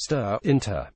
stir, inter.